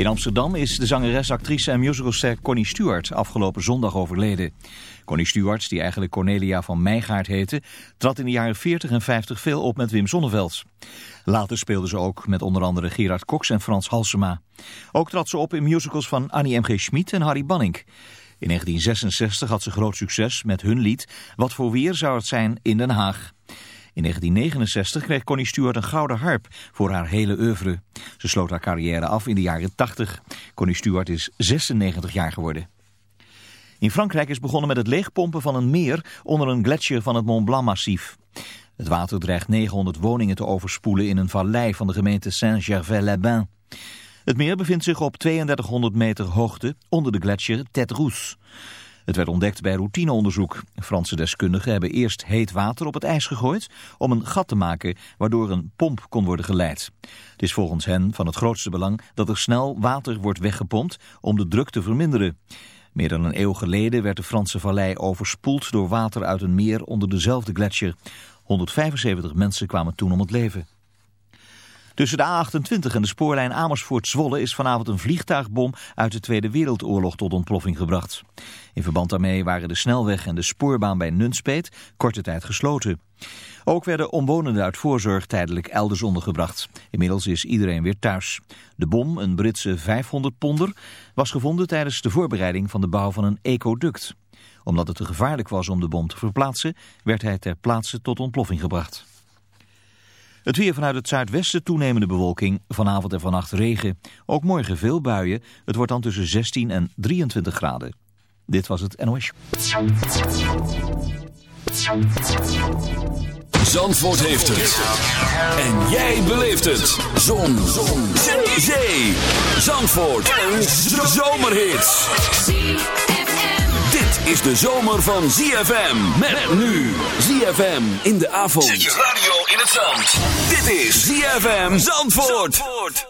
In Amsterdam is de zangeres, actrice en musicalster Connie Stewart afgelopen zondag overleden. Connie Stewart, die eigenlijk Cornelia van Meijgaard heette, trad in de jaren 40 en 50 veel op met Wim Sonneveld. Later speelde ze ook met onder andere Gerard Cox en Frans Halsema. Ook trad ze op in musicals van Annie M.G. Schmid en Harry Banning. In 1966 had ze groot succes met hun lied Wat voor weer zou het zijn in Den Haag. In 1969 kreeg Connie Stewart een gouden harp voor haar hele oeuvre. Ze sloot haar carrière af in de jaren 80. Connie Stewart is 96 jaar geworden. In Frankrijk is begonnen met het leegpompen van een meer onder een gletsjer van het Mont Blanc-massief. Het water dreigt 900 woningen te overspoelen in een vallei van de gemeente Saint-Gervais-les-Bains. Het meer bevindt zich op 3200 meter hoogte onder de gletsjer Tête Rousse. Het werd ontdekt bij routineonderzoek. Franse deskundigen hebben eerst heet water op het ijs gegooid om een gat te maken waardoor een pomp kon worden geleid. Het is volgens hen van het grootste belang dat er snel water wordt weggepompt om de druk te verminderen. Meer dan een eeuw geleden werd de Franse vallei overspoeld door water uit een meer onder dezelfde gletsjer. 175 mensen kwamen toen om het leven. Tussen de A28 en de spoorlijn Amersfoort-Zwolle is vanavond een vliegtuigbom uit de Tweede Wereldoorlog tot ontploffing gebracht. In verband daarmee waren de snelweg en de spoorbaan bij Nunspeet korte tijd gesloten. Ook werden omwonenden uit voorzorg tijdelijk elders ondergebracht. Inmiddels is iedereen weer thuis. De bom, een Britse 500 ponder, was gevonden tijdens de voorbereiding van de bouw van een ecoduct. Omdat het te gevaarlijk was om de bom te verplaatsen, werd hij ter plaatse tot ontploffing gebracht. Het weer vanuit het zuidwesten toenemende bewolking. Vanavond en vannacht regen. Ook morgen veel buien. Het wordt dan tussen 16 en 23 graden. Dit was het NOS. Zandvoort heeft het. En jij beleeft het. Zon. Zon. Zee. Zandvoort. Een zomerhit. Is de zomer van ZFM. Met nu. ZFM in de avond. Zet je radio in het zand. Dit is ZFM Zandvoort. Until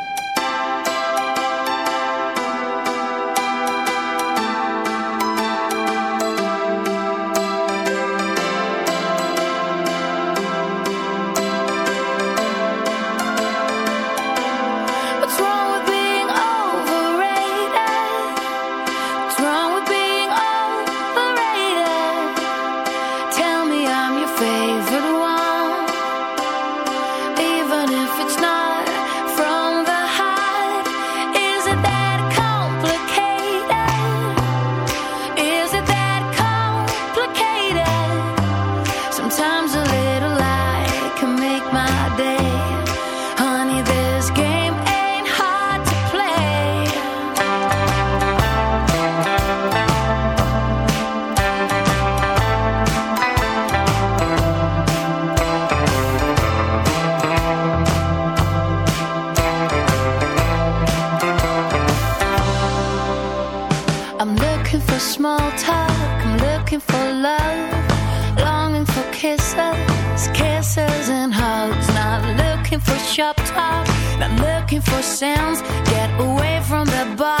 Bye. bar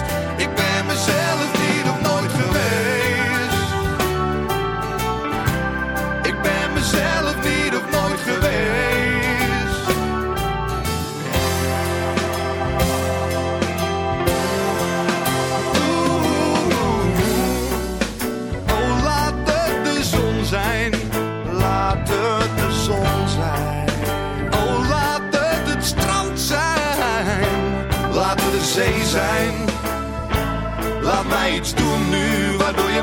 verkeerde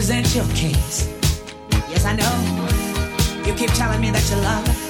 present your case. Yes, I know. You keep telling me that you love.